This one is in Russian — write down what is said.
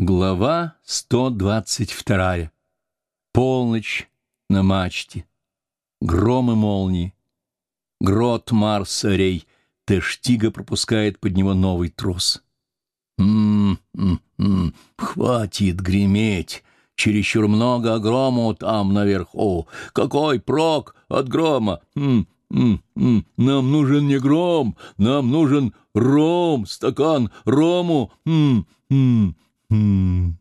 Глава 122. Полночь на мачте. Гром и молнии. Грот Марса Рей. Тештига пропускает под него новый трос. «М-м-м, хватит греметь. Чересчур много грому там наверху. Какой прок от грома? М-м-м, нам нужен не гром, нам нужен ром, стакан рому. М-м-м». Hmm.